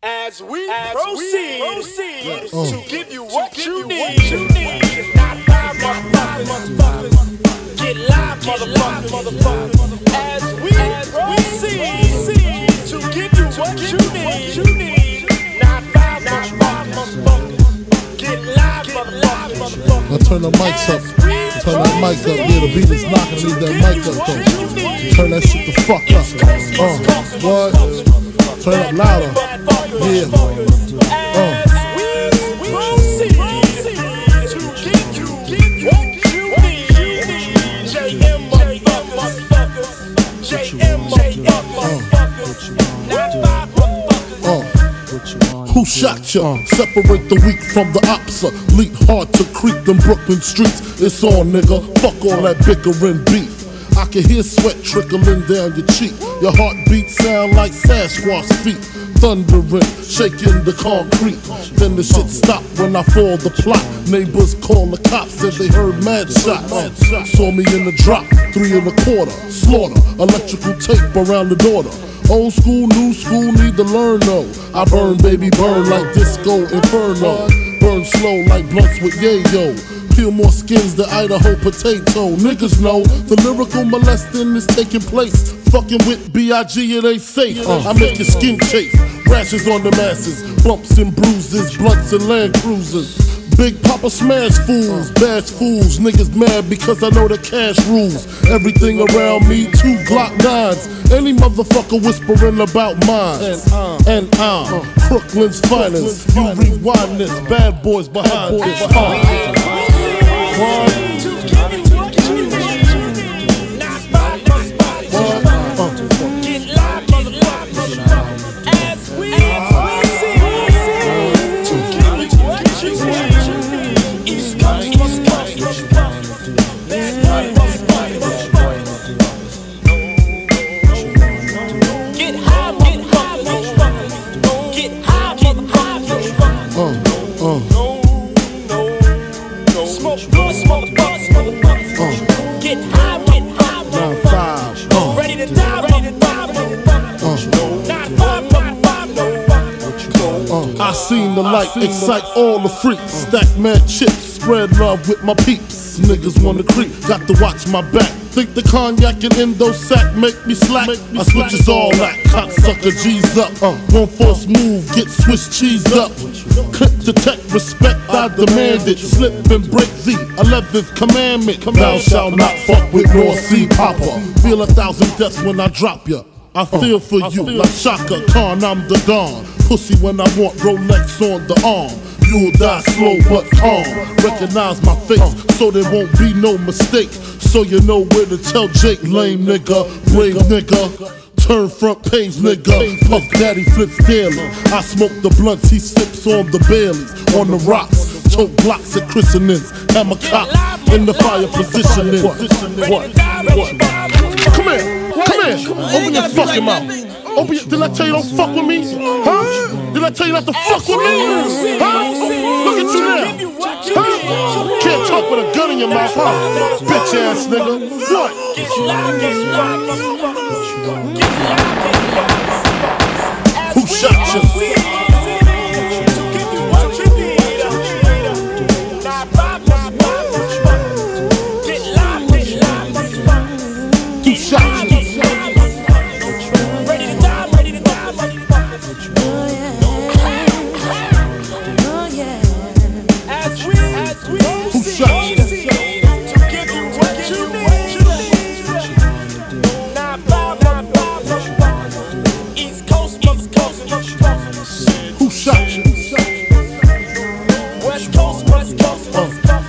As we as proceed, proceed Uh. to give you what you need. You need. Not five motherfuckers. Get live, motherfuckers. As we proceed to give you what you need. You need. Not five motherfuckers. Get live, motherfuckers. Now turn the mics up. Turn that mic up. Yeah, the beat is knocking. Leave that mic up though. Turn that shit the fuck up. Uh, what? Turn it up louder. Yeah. Uh. Uh. Who shot ya? Separate the weak from the opsa. Leap hard to creep them Brooklyn streets. It's on, nigga. Fuck all that bickering beef. I can hear sweat trickling down your cheek. Your heartbeat sound like Sasquatch feet. Thundering, shaking the concrete. Then the shit stopped when I fall the plot. Neighbors call the cops, said they heard mad shots. Saw me in the drop, three and a quarter. Slaughter, electrical tape around the daughter. Old school, new school, need to learn though. I burn, baby, burn like disco inferno. Burn slow like blunts with yayo. Peel more skins than Idaho potato. Niggas know the lyrical molesting is taking place. Fucking with B.I.G. it ain't safe. I make your skin chafe. Rashes on the masses, bumps and bruises, blunts and land cruisers. Big Papa smash fools, bash fools, niggas mad because I know the cash rules. Everything around me, two Glock nines. Any motherfucker whispering about mine. And I'm uh, Brooklyn's finest. You rewind this, bad boys behind this. Smoke, smoke, smoke, motherfucker. Get high, get high, Nine five. Uh. Ready to die, ready to die, motherfucker. Nine five, nine five, motherfucker. I seen the light excite all the freaks. Stack mad chips, spread love with my peeps. Niggas wanna creep, got to watch my back. Think the cognac and endo sack make me slack. I switches all that, cocksucker G's up. Uh, one force move, get Swiss cheese up. Clip detect respect, I demand it. Slip and break the 11th commandment. Thou shalt not fuck with North Sea Papa. Feel a thousand deaths when I drop ya. I uh, feel for you like Chaka Khan, I'm the Don. Pussy when I want Rolex on the arm. You'll die slow but calm. Recognize my face so there won't be no mistake. So you know where to tell Jake, lame nigga, brave nigga. Turn front page, nigga. Puff Daddy flips daily. I smoke the blunts, he sips on the Baileys. On the rocks, tote blocks at christenings. Hammer cop in the fire positioning. What? What? Come here, come here. Open your fucking mouth. Open your, did I tell you don't fuck with me? Huh? Did I tell you not to fuck with me? Huh? Look at you now. Huh? Can't talk with a gun in your mouth, huh? Bitch ass nigga. What? Who shot you? Coast,